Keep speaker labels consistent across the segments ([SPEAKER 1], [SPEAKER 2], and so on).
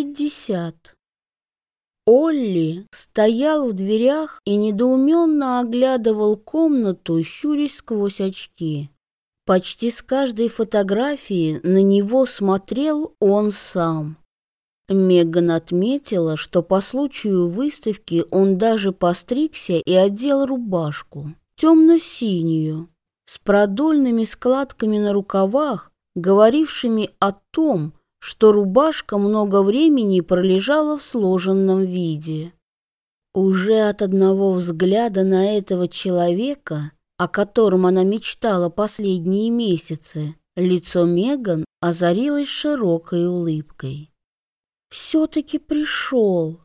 [SPEAKER 1] пятьдесят. Олли стоял в дверях и недоуменно оглядывал комнату, щурясь сквозь очки. Почти с каждой фотографии на него смотрел он сам. Меган отметила, что по случаю выставки он даже постригся и одел рубашку, темно-синюю, с продольными складками на рукавах, говорившими о том, что рубашка много времени пролежала в сложенном виде. Уже от одного взгляда на этого человека, о котором она мечтала последние месяцы, лицо Меган озарилось широкой улыбкой. Все-таки пришел.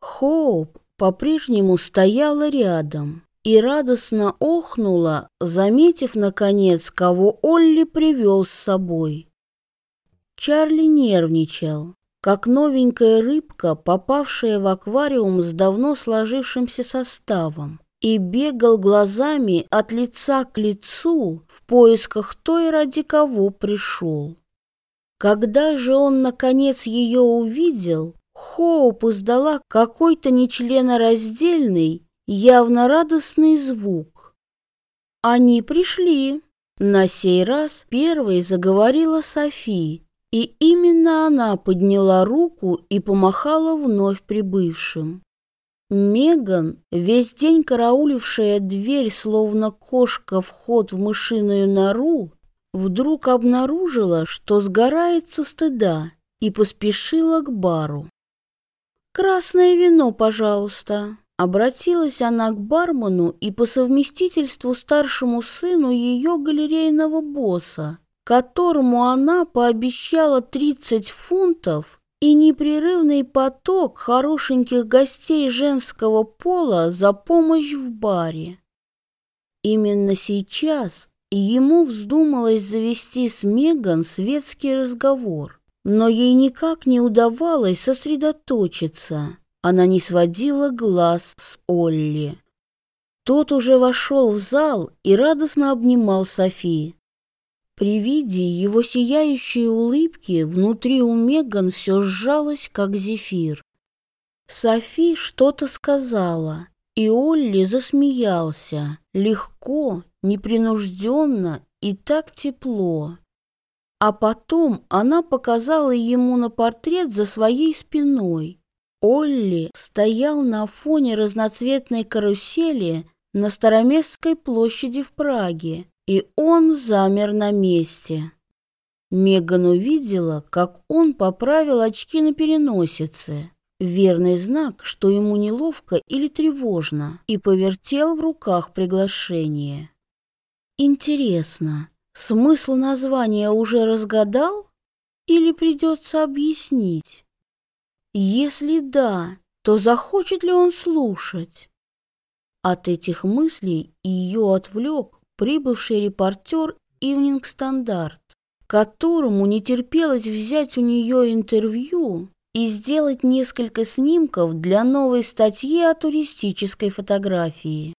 [SPEAKER 1] Хоуп по-прежнему стояла рядом и радостно охнула, заметив, наконец, кого Олли привел с собой. Чарли нервничал, как новенькая рыбка, попавшая в аквариум с давно сложившимся составом, и бегал глазами от лица к лицу в поисках той, ради кого пришел. Когда же он, наконец, ее увидел, Хоуп издала какой-то нечленораздельный, явно радостный звук. «Они пришли!» На сей раз первой заговорила София. И именно она подняла руку и помахала вновь прибывшим. Меган, весь день караулившая дверь, словно кошка вход в мышиную нору, вдруг обнаружила, что сгорает со стыда, и поспешила к бару. «Красное вино, пожалуйста», — обратилась она к бармену и по совместительству старшему сыну ее галерейного босса, которому она пообещала 30 фунтов и непрерывный поток хорошеньких гостей женского пола за помощь в баре. Именно сейчас ему вздумалось завести с Меган светский разговор, но ей никак не удавалось сосредоточиться. Она не сводила глаз с Олли. Тот уже вошел в зал и радостно обнимал Софи. При виде его сияющей улыбки внутри у Меган все сжалось, как зефир. Софи что-то сказала, и Олли засмеялся, легко, непринужденно и так тепло. А потом она показала ему на портрет за своей спиной. Олли стоял на фоне разноцветной карусели на Староместской площади в Праге и он замер на месте. Меган увидела, как он поправил очки на переносице, верный знак, что ему неловко или тревожно, и повертел в руках приглашение. Интересно, смысл названия уже разгадал или придется объяснить? Если да, то захочет ли он слушать? От этих мыслей ее отвлек прибывший репортер «Ивнинг Стандарт», которому не терпелось взять у нее интервью и сделать несколько снимков для новой статьи о туристической фотографии.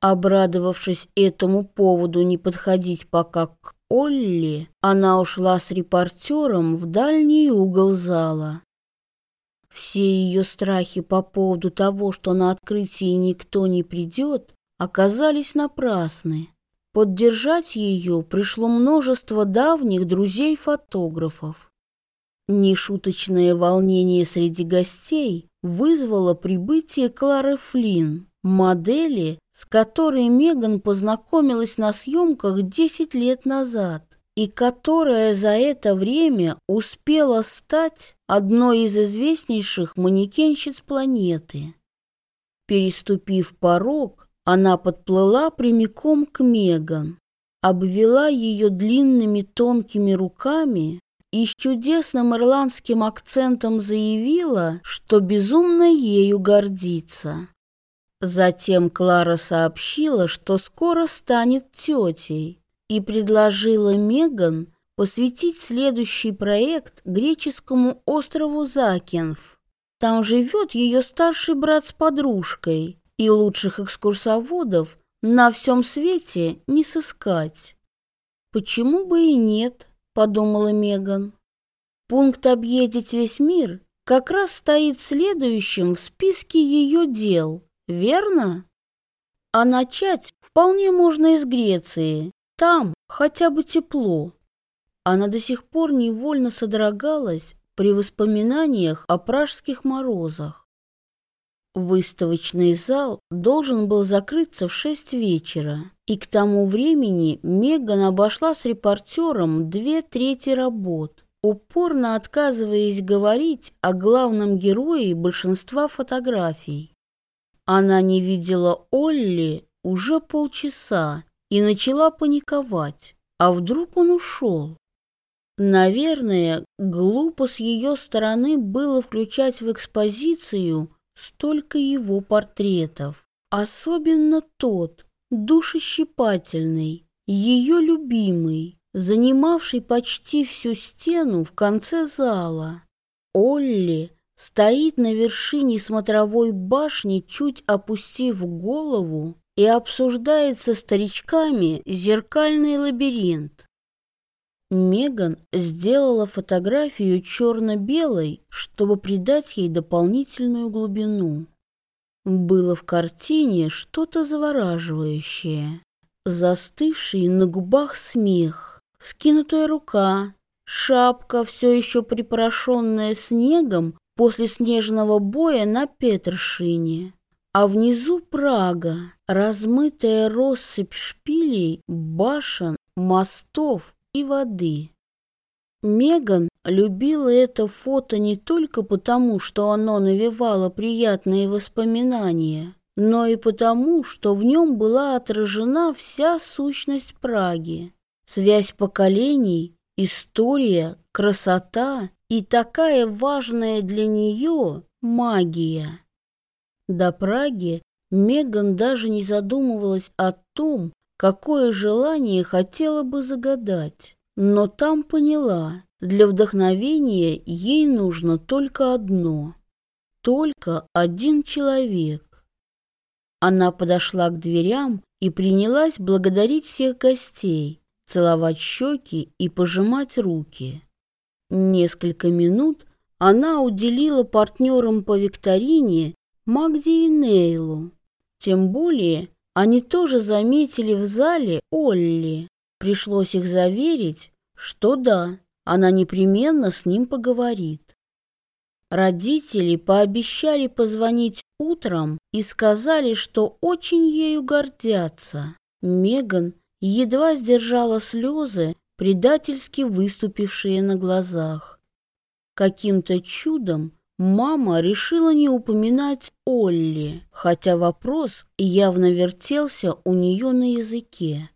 [SPEAKER 1] Обрадовавшись этому поводу не подходить пока к Олли, она ушла с репортером в дальний угол зала. Все ее страхи по поводу того, что на открытии никто не придет, оказались напрасны. Поддержать ее пришло множество давних друзей-фотографов. Нешуточное волнение среди гостей вызвало прибытие Клары Флинн, модели, с которой Меган познакомилась на съемках 10 лет назад и которая за это время успела стать одной из известнейших манекенщиц планеты. Переступив порог, она подплыла прямиком к Меган, обвела ее длинными тонкими руками и с чудесным ирландским акцентом заявила, что безумно ею гордится. Затем Клара сообщила, что скоро станет тетей, и предложила Меган посвятить следующий проект греческому острову Закинф. Там живет ее старший брат с подружкой, и лучших экскурсоводов на всем свете не сыскать. Почему бы и нет, подумала Меган. Пункт «Объездить весь мир» как раз стоит следующим в списке ее дел, верно? А начать вполне можно из Греции. Там хотя бы тепло. Она до сих пор невольно содрогалась при воспоминаниях о пражских морозах. Выставочный зал должен был закрыться в шесть вечера, и к тому времени Меган обошла с репортером две трети работ, упорно отказываясь говорить о главном герое большинства фотографий. Она не видела Олли уже полчаса и начала паниковать. А вдруг он ушел? Наверное, глупо с ее стороны было включать в экспозицию столько его портретов. Особенно тот, душещипательный, ее любимый, занимавший почти всю стену в конце зала. Олли стоит на вершине смотровой башни, чуть опустив голову, и обсуждает со старичками зеркальный лабиринт. Меган сделала фотографию черно-белой, чтобы придать ей дополнительную глубину. Было в картине что-то завораживающее. Застывший на губах смех, скинутая рука, шапка, все еще припорошенная снегом после снежного боя на Петершине. А внизу Прага, размытая россыпь шпилей, башен, мостов и воды. Меган любила это фото не только потому, что оно навевало приятные воспоминания, но и потому, что в нем была отражена вся сущность Праги. Связь поколений, история, красота и такая важная для нее магия. До Праги Меган даже не задумывалась о том, какое желание хотела бы загадать, но там поняла, для вдохновения ей нужно только одно, только один человек. Она подошла к дверям и принялась благодарить всех гостей, целовать щеки и пожимать руки. Несколько минут она уделила партнерам по викторине Магде и Нейлу. Тем более, они тоже заметили в зале Олли. Пришлось их заверить, что да, она непременно с ним поговорит. Родители пообещали позвонить утром и сказали, что очень ею гордятся. Меган едва сдержала слезы, предательски выступившие на глазах. Каким-то чудом Мама решила не упоминать Олли, хотя вопрос явно вертелся у нее на языке.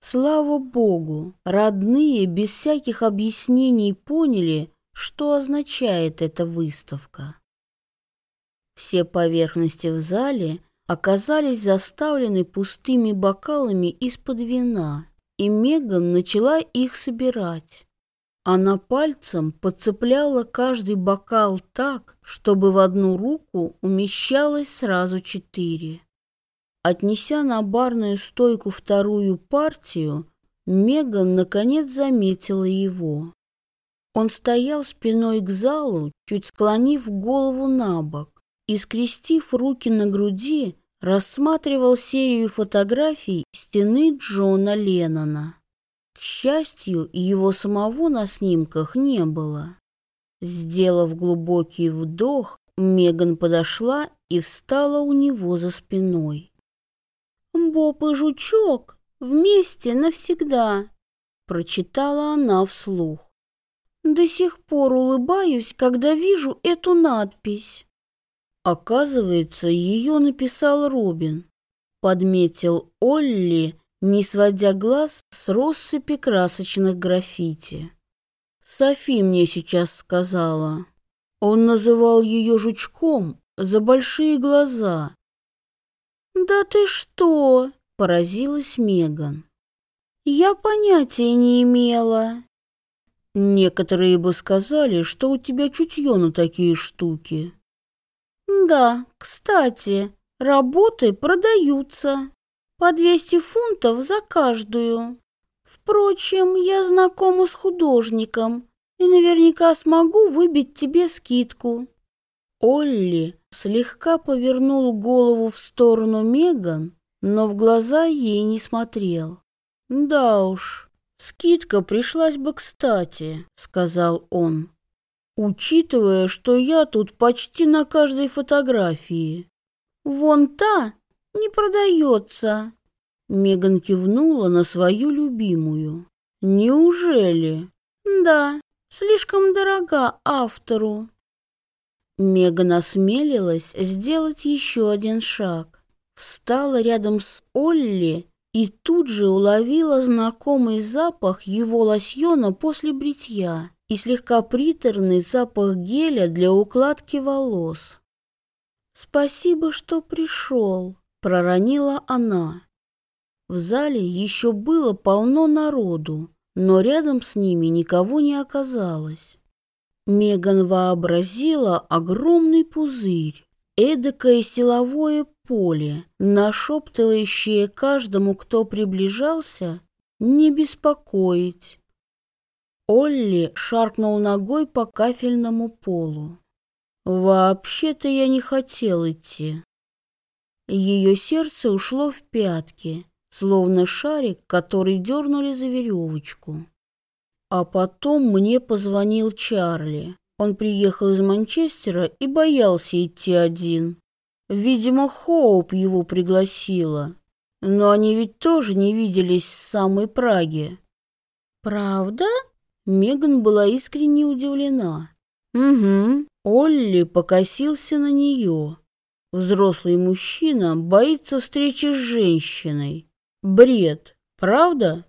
[SPEAKER 1] Слава богу, родные без всяких объяснений поняли, что означает эта выставка. Все поверхности в зале оказались заставлены пустыми бокалами из-под вина, и Меган начала их собирать. Она пальцем подцепляла каждый бокал так, чтобы в одну руку умещалось сразу четыре. Отнеся на барную стойку вторую партию, Меган наконец заметила его. Он стоял спиной к залу, чуть склонив голову на бок и, скрестив руки на груди, рассматривал серию фотографий стены Джона Леннона. К счастью, его самого на снимках не было. Сделав глубокий вдох, Меган подошла и встала у него за спиной. «Боб и жучок вместе навсегда», — прочитала она вслух. «До сих пор улыбаюсь, когда вижу эту надпись». Оказывается, ее написал Робин. Подметил Олли, не сводя глаз с россыпи красочных граффити. Софи мне сейчас сказала. Он называл ее жучком за большие глаза. «Да ты что?» — поразилась Меган. «Я понятия не имела». «Некоторые бы сказали, что у тебя чутье на такие штуки». «Да, кстати, работы продаются» по 200 фунтов за каждую. Впрочем, я знакома с художником, и наверняка смогу выбить тебе скидку. Олли слегка повернул голову в сторону Меган, но в глаза ей не смотрел. «Да уж, скидка пришлась бы кстати», — сказал он, «учитывая, что я тут почти на каждой фотографии. Вон та не продается». Меган кивнула на свою любимую. «Неужели?» «Да, слишком дорога автору». Меган осмелилась сделать еще один шаг. Встала рядом с Олли и тут же уловила знакомый запах его лосьона после бритья и слегка приторный запах геля для укладки волос. «Спасибо, что пришел», — проронила она. В зале еще было полно народу, но рядом с ними никого не оказалось. Меган вообразила огромный пузырь, эдакое силовое поле, нашептывающее каждому, кто приближался, не беспокоить. Олли шаркнул ногой по кафельному полу. «Вообще-то я не хотел идти». Ее сердце ушло в пятки, словно шарик, который дернули за веревочку. А потом мне позвонил Чарли. Он приехал из Манчестера и боялся идти один. Видимо, Хоуп его пригласила. Но они ведь тоже не виделись с самой Праги. Правда? Меган была искренне удивлена. Угу. Олли покосился на нее. Взрослый мужчина боится встречи с женщиной. Бред, правда?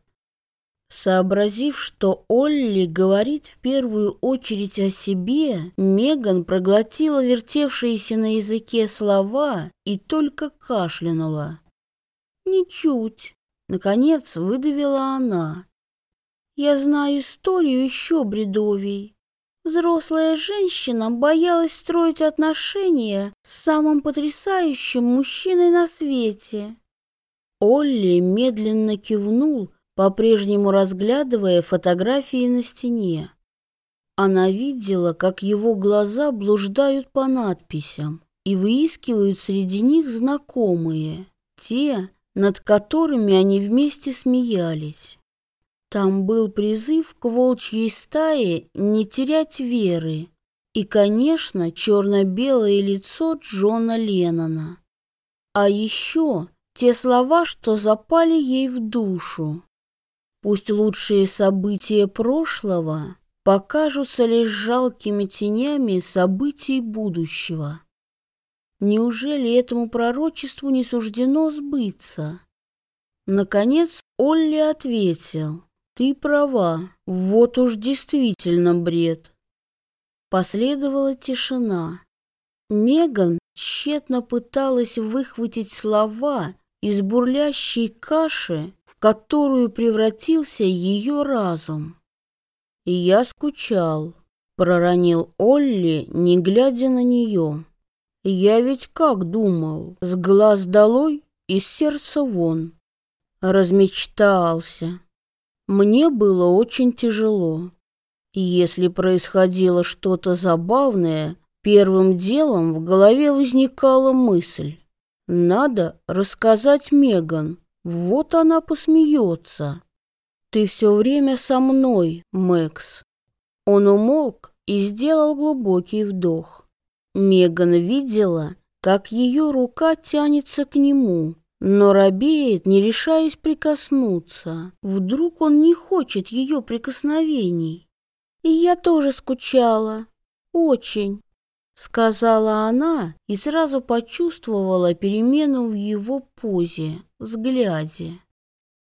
[SPEAKER 1] Сообразив, что Олли говорит в первую очередь о себе, Меган проглотила вертевшиеся на языке слова и только кашлянула. «Ничуть», — наконец выдавила она. «Я знаю историю еще бредовей. Взрослая женщина боялась строить отношения с самым потрясающим мужчиной на свете». Олли медленно кивнул, по-прежнему разглядывая фотографии на стене. Она видела, как его глаза блуждают по надписям и выискивают среди них знакомые, те, над которыми они вместе смеялись. Там был призыв к волчьей стае не терять веры и, конечно, черно-белое лицо Джона Леннона. А еще те слова, что запали ей в душу. Пусть лучшие события прошлого покажутся лишь жалкими тенями событий будущего. Неужели этому пророчеству не суждено сбыться? Наконец Олли ответил, «Ты права, вот уж действительно бред». Последовала тишина. Меган тщетно пыталась выхватить слова из бурлящей каши, которую превратился ее разум. И я скучал, проронил Олли, не глядя на нее. Я ведь как думал, с глаз долой, из сердца вон. Размечтался. Мне было очень тяжело. Если происходило что-то забавное, первым делом в голове возникала мысль. Надо рассказать Меган, вот она посмеется. Ты все время со мной, Мэкс. Он умолк и сделал глубокий вдох. Меган видела, как ее рука тянется к нему, но робеет, не решаясь прикоснуться. Вдруг он не хочет ее прикосновений. И я тоже скучала. Очень сказала она и сразу почувствовала перемену в его позе, взгляде.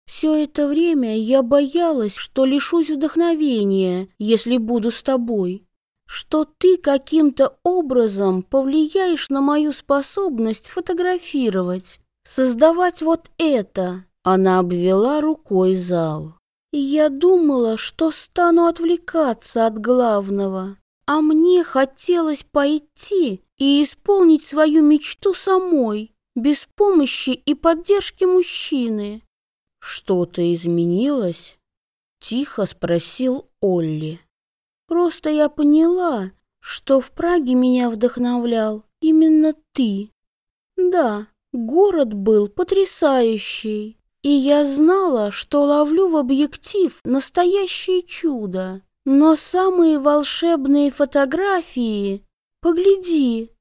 [SPEAKER 1] Все это время я боялась, что лишусь вдохновения, если буду с тобой, что ты каким-то образом повлияешь на мою способность фотографировать, создавать вот это. Она обвела рукой зал. Я думала, что стану отвлекаться от главного, а мне хотелось пойти и исполнить свою мечту самой, без помощи и поддержки мужчины. Что-то изменилось? Тихо спросил Олли. Просто я поняла, что в Праге меня вдохновлял именно ты. Да, город был потрясающий, и я знала, что ловлю в объектив настоящее чудо. Но самые волшебные фотографии... Погляди,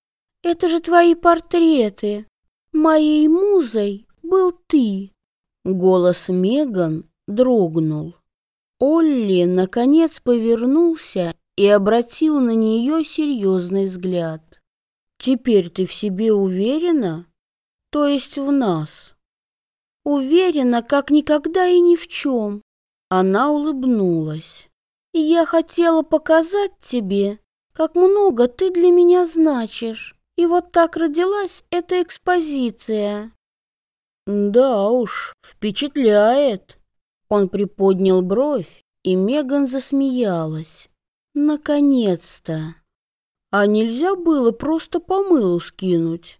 [SPEAKER 1] это же твои портреты. Моей музой был ты. Голос Меган дрогнул. Олли, наконец, повернулся и обратил на нее серьезный взгляд. «Теперь ты в себе уверена? То есть в нас?» «Уверена, как никогда и ни в чем». Она улыбнулась. «Я хотела показать тебе, как много ты для меня значишь. И вот так родилась эта экспозиция». «Да уж, впечатляет». Он приподнял бровь, и Меган засмеялась. Наконец-то! А нельзя было просто помылу скинуть?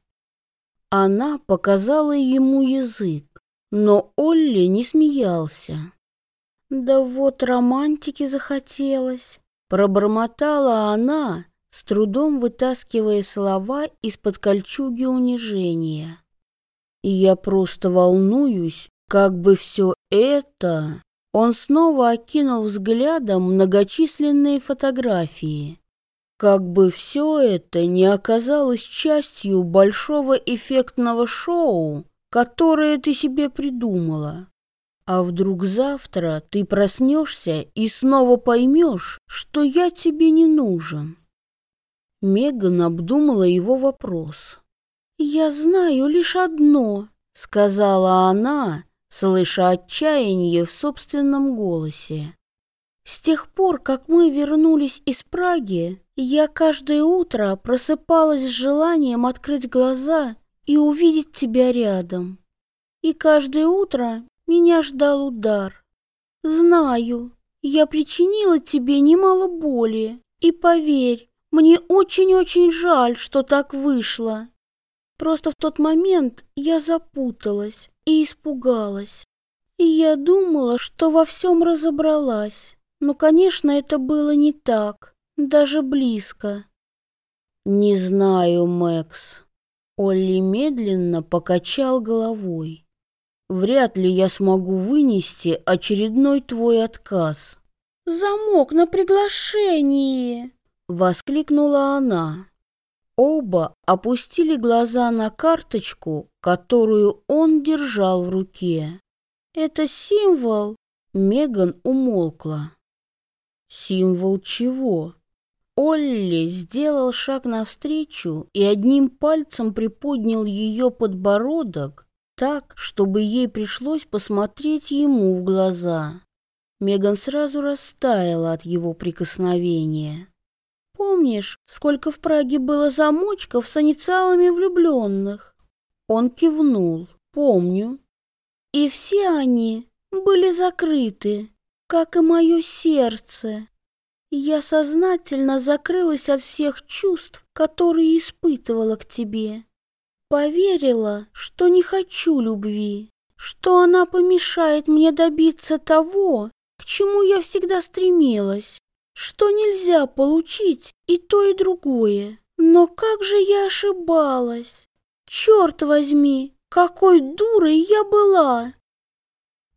[SPEAKER 1] Она показала ему язык, но Олли не смеялся. Да вот романтики захотелось, пробормотала она, с трудом вытаскивая слова из-под кольчуги унижения. И я просто волнуюсь, как бы все это он снова окинул взглядом многочисленные фотографии. Как бы все это не оказалось частью большого эффектного шоу, которое ты себе придумала. А вдруг завтра ты проснешься и снова поймешь, что я тебе не нужен? Меган обдумала его вопрос. «Я знаю лишь одно», — сказала она, слыша отчаяние в собственном голосе. С тех пор, как мы вернулись из Праги, я каждое утро просыпалась с желанием открыть глаза и увидеть тебя рядом. И каждое утро меня ждал удар. Знаю, я причинила тебе немало боли, и поверь, мне очень-очень жаль, что так вышло. Просто в тот момент я запуталась, и испугалась. И я думала, что во всем разобралась. Но, конечно, это было не так, даже близко. «Не знаю, Мэкс». Олли медленно покачал головой. «Вряд ли я смогу вынести очередной твой отказ».
[SPEAKER 2] «Замок на приглашении!»
[SPEAKER 1] — воскликнула она. Оба опустили глаза на карточку, которую он держал в руке. «Это символ?» Меган умолкла. «Символ чего?» Олли сделал шаг навстречу и одним пальцем приподнял ее подбородок так, чтобы ей пришлось посмотреть ему в глаза. Меган сразу растаяла от его прикосновения. Помнишь, сколько в Праге было замочков с инициалами влюбленных? Он кивнул. Помню. И все они были закрыты, как и мое сердце. Я сознательно закрылась от всех чувств, которые испытывала к тебе. Поверила, что не хочу любви, что она помешает мне добиться того, к чему я всегда стремилась что нельзя получить и то, и другое. Но как же я ошибалась! Черт возьми, какой дурой я была!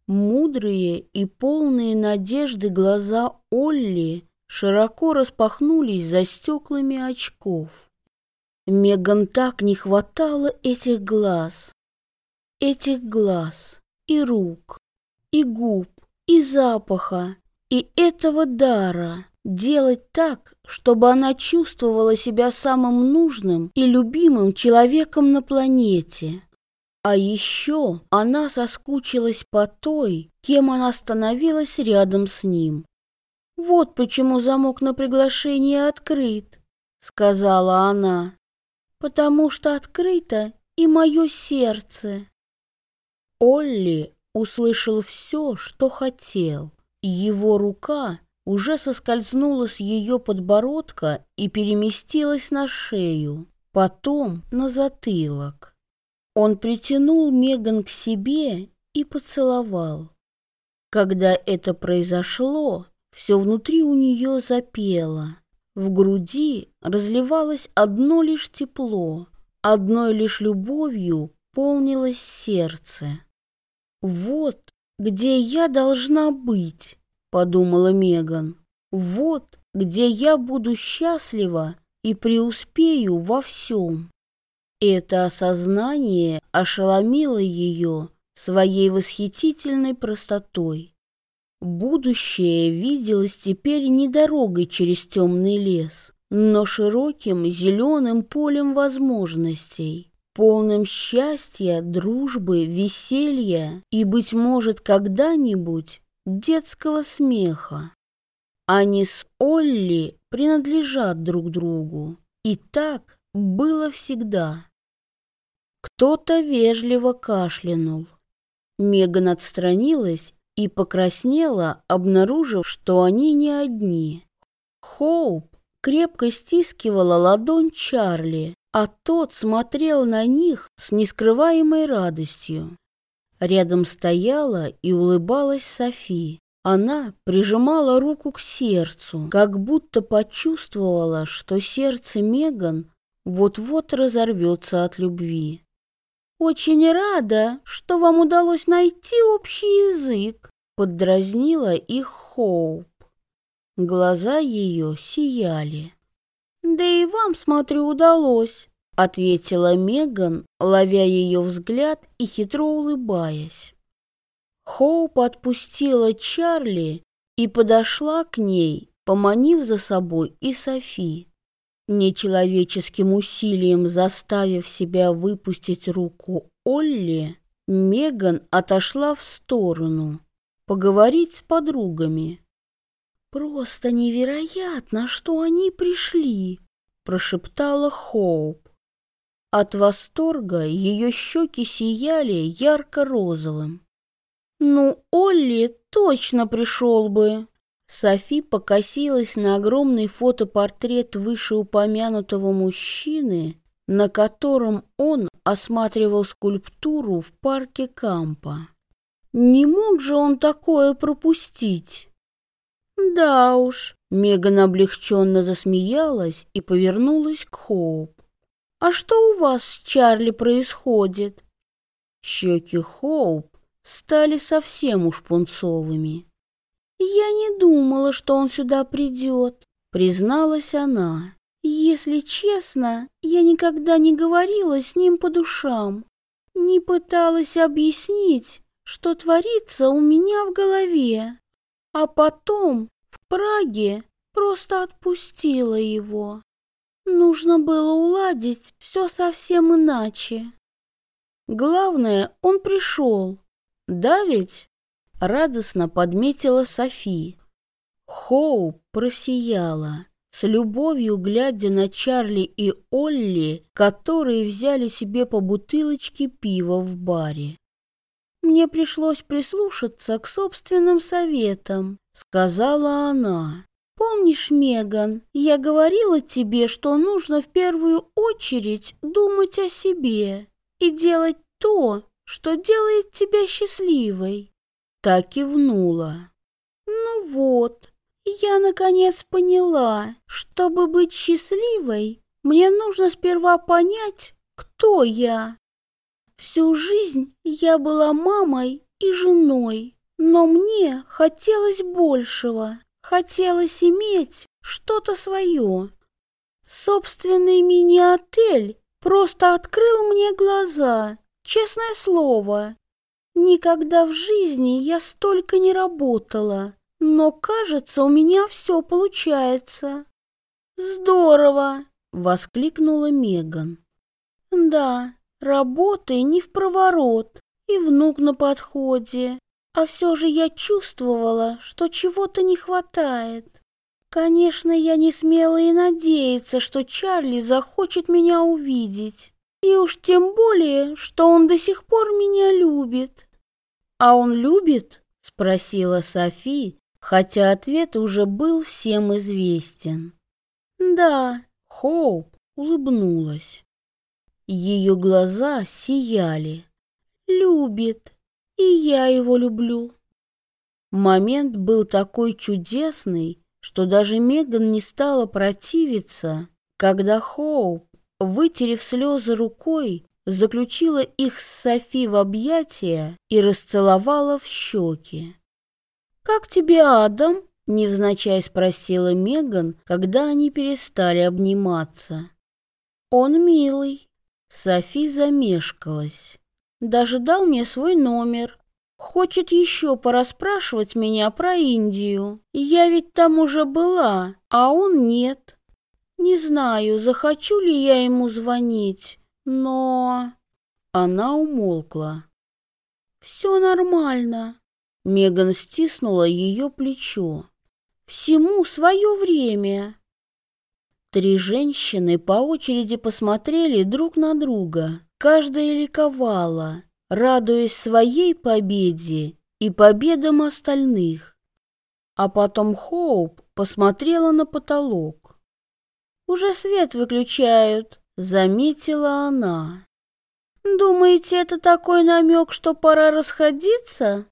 [SPEAKER 1] Мудрые и полные надежды глаза Олли широко распахнулись за стеклами очков. Меган так не хватало этих глаз, этих глаз и рук, и губ, и запаха, и этого дара делать так, чтобы она чувствовала себя самым нужным и любимым человеком на планете. А еще она соскучилась по той, кем она становилась рядом с ним. «Вот почему замок на приглашение открыт», — сказала она, «потому что открыто и мое сердце». Олли услышал все, что хотел. Его рука уже соскользнула с ее подбородка и переместилась на шею, потом на затылок. Он притянул Меган к себе и поцеловал. Когда это произошло, все внутри у нее запело. В груди разливалось одно лишь тепло, одной лишь любовью полнилось сердце. «Вот где я должна быть», — подумала Меган. «Вот где я буду счастлива и преуспею во всем». Это осознание ошеломило ее своей восхитительной простотой. Будущее виделось теперь не дорогой через темный лес, но широким зеленым полем возможностей, полным счастья, дружбы, веселья и, быть может, когда-нибудь детского смеха. Они с Олли принадлежат друг другу, и так было всегда. Кто-то вежливо кашлянул. Меган отстранилась и покраснела, обнаружив, что они не одни. Хоуп крепко стискивала ладонь Чарли, а тот смотрел на них с нескрываемой радостью. Рядом стояла и улыбалась Софи. Она прижимала руку к сердцу, как будто почувствовала, что сердце Меган вот-вот разорвется от любви. «Очень рада, что вам удалось найти общий язык», — поддразнила их Хоуп. Глаза ее сияли. «Да и вам, смотрю, удалось», — ответила Меган, ловя ее взгляд и хитро улыбаясь. Хоуп отпустила Чарли и подошла к ней, поманив за собой и Софи. Нечеловеческим усилием заставив себя выпустить руку Олли, Меган отошла в сторону, поговорить с подругами. «Просто невероятно, что они пришли!» – прошептала Хоуп. От восторга ее щеки сияли ярко-розовым. «Ну, Олли точно пришел бы!» Софи покосилась на огромный фотопортрет вышеупомянутого мужчины, на котором он осматривал скульптуру в парке Кампа. Не мог же он такое пропустить? Да уж, Меган облегченно засмеялась и повернулась к Хоуп. «А что у вас с Чарли происходит?» Щеки Хоуп стали совсем уж пунцовыми. «Я не думала, что он сюда придет», — призналась она. «Если честно, я никогда не говорила с ним по душам, не пыталась объяснить, что творится у меня в голове, а потом в Праге просто отпустила его. Нужно было уладить все совсем иначе. Главное, он пришел. Да ведь? Радостно подметила Софи. Хоу просияла, с любовью глядя на Чарли и Олли, которые взяли себе по бутылочке пива в баре. «Мне пришлось прислушаться к собственным советам», — сказала она. «Помнишь, Меган, я говорила тебе, что нужно в первую очередь думать о себе и делать то, что делает тебя счастливой. Та кивнула. «Ну вот, я наконец поняла, чтобы быть счастливой, мне нужно сперва понять, кто я. Всю жизнь я была мамой и женой, но мне хотелось большего, хотелось иметь что-то свое. Собственный мини-отель просто открыл мне глаза, честное слово. Никогда в жизни я столько не работала, но, кажется, у меня все получается. Здорово! воскликнула Меган. Да, работы не в проворот, и внук на подходе, а все же я чувствовала, что чего-то не хватает. Конечно, я не смела и надеяться, что Чарли захочет меня увидеть. И уж тем более, что он до сих пор меня любит. «А он любит?» — спросила Софи, хотя ответ уже был всем известен. «Да», — Хоуп улыбнулась. Ее глаза сияли. «Любит, и я его люблю». Момент был такой чудесный, что даже Меган не стала противиться, когда Хоуп, вытерев слезы рукой, заключила их с Софи в объятия и расцеловала в щеки. «Как тебе, Адам?» — невзначай спросила Меган, когда они перестали обниматься. «Он милый». Софи замешкалась. Даже дал мне свой номер. Хочет еще порасспрашивать меня про Индию. Я ведь там уже была, а он нет. Не знаю, захочу ли я ему звонить, но... Она умолкла. Все нормально. Меган стиснула ее плечо. Всему свое время. Три женщины по очереди посмотрели друг на друга. Каждая ликовала, радуясь своей победе и победам остальных. А потом Хоуп посмотрела на потолок. «Уже свет выключают», — заметила она. «Думаете, это такой намек, что пора расходиться?»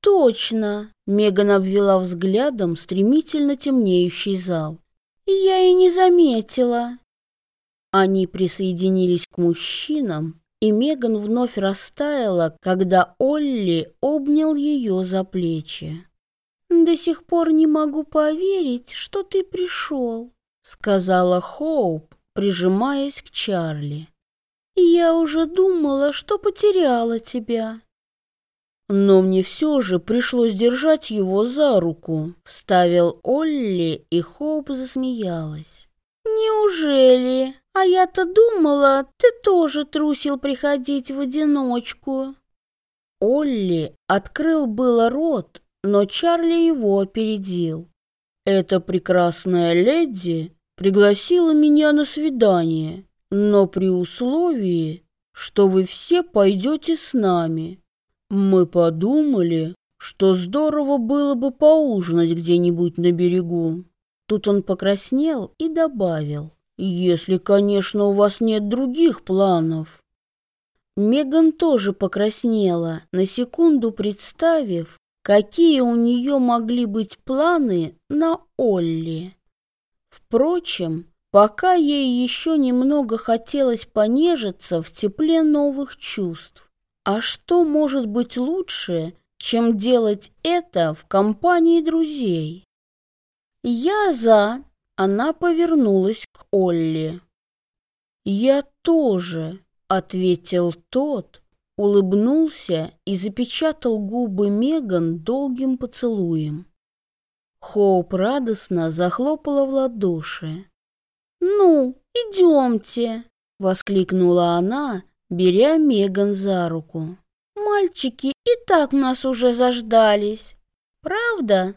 [SPEAKER 1] «Точно!» — Меган обвела взглядом стремительно темнеющий зал. «Я и не заметила». Они присоединились к мужчинам, и Меган вновь растаяла, когда Олли обнял ее за плечи. «До сих пор не могу поверить, что ты пришел», — сказала Хоуп, прижимаясь к Чарли. «Я уже думала, что потеряла тебя». Но мне все же пришлось держать его за руку, вставил Олли, и Хоуп засмеялась. «Неужели? А я-то думала, ты тоже трусил приходить в одиночку». Олли открыл было рот, но Чарли его опередил. «Эта прекрасная леди пригласила меня на свидание, но при условии, что вы все пойдете с нами. Мы подумали, что здорово было бы поужинать где-нибудь на берегу. Тут он покраснел и добавил, если, конечно, у вас нет других планов. Меган тоже покраснела, на секунду представив, какие у нее могли быть планы на Олли. Впрочем, пока ей еще немного хотелось понежиться в тепле новых чувств. А что может быть лучше, чем делать это в компании друзей? «Я за!» Она повернулась к Олли. «Я тоже», — ответил тот, улыбнулся и запечатал губы Меган долгим поцелуем. Хоуп радостно захлопала в ладоши. «Ну, идемте!» — воскликнула она, беря Меган за руку. «Мальчики и так нас уже заждались, правда?»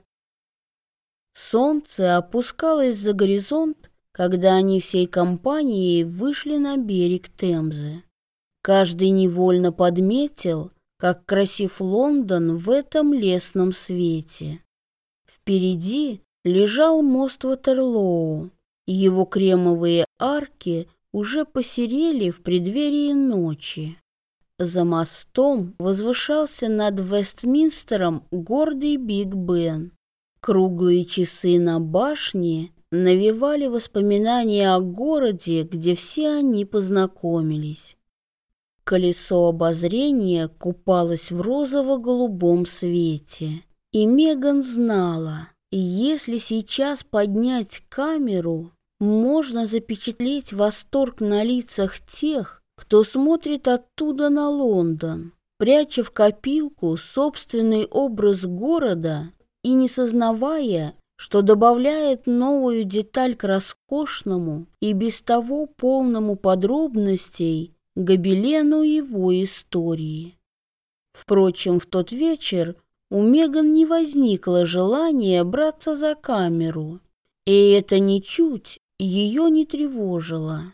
[SPEAKER 1] Солнце опускалось за горизонт, когда они всей компанией вышли на берег Темзы. Каждый невольно подметил, как красив Лондон в этом лесном свете. Впереди лежал мост Ватерлоу, его кремовые арки уже посерели в преддверии ночи. За мостом возвышался над Вестминстером гордый Биг Бен, Круглые часы на башне навевали воспоминания о городе, где все они познакомились. Колесо обозрения купалось в розово-голубом свете, и Меган знала, если сейчас поднять камеру, можно запечатлеть восторг на лицах тех, кто смотрит оттуда на Лондон, пряча в копилку собственный образ города и не сознавая, что добавляет новую деталь к роскошному и без того полному подробностей гобелену его истории. Впрочем, в тот вечер у Меган не возникло желания браться за камеру, и это ничуть ее не тревожило.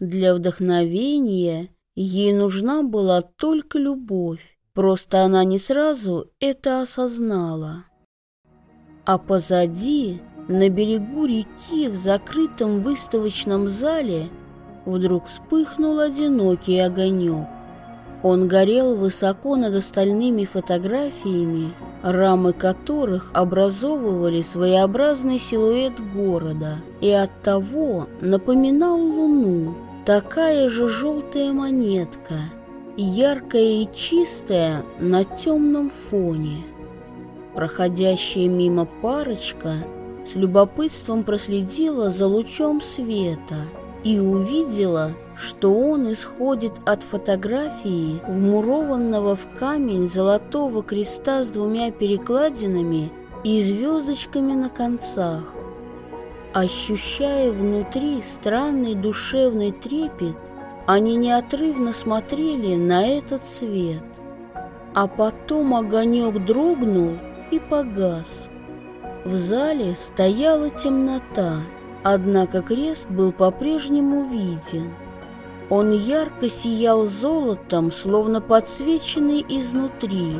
[SPEAKER 1] Для вдохновения ей нужна была только любовь, просто она не сразу это осознала. А позади, на берегу реки, в закрытом выставочном зале, вдруг вспыхнул одинокий огонек. Он горел высоко над остальными фотографиями рамы которых образовывали своеобразный силуэт города и оттого напоминал луну, такая же желтая монетка, яркая и чистая на темном фоне. Проходящая мимо парочка с любопытством проследила за лучом света и увидела, что он исходит от фотографии вмурованного в камень золотого креста с двумя перекладинами и звездочками на концах. Ощущая внутри странный душевный трепет, они неотрывно смотрели на этот свет. А потом огонек дрогнул и погас. В зале стояла темнота, однако крест был по-прежнему виден. Он ярко сиял золотом, словно подсвеченный изнутри,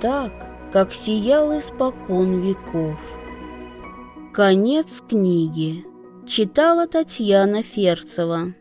[SPEAKER 1] так, как сиял испокон веков. Конец книги. Читала Татьяна Ферцева.